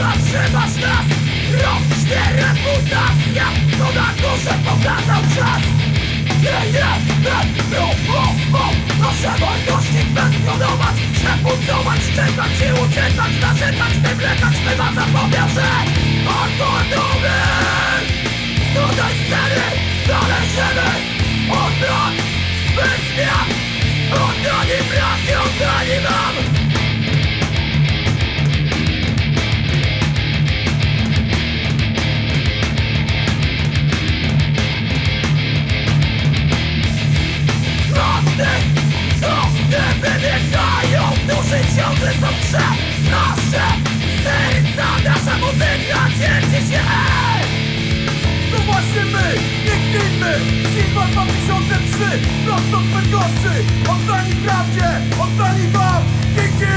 zatrzymasz nas Robisz tę reputację To na górze pokazał czas Ty jest Czekać i uciekać Narzekać, wywlekać, wymazać Powierzę Odbudowy Tutaj sceny Należymy Od brak Bez zmian Duszy ciągle są grze Nasze serca, nasza muzyka dzieci się To właśnie my, nie kpimy Sigma 2003, prosto z Bydgoszczy. Oddani prawdzie, oddani wam. Kiki!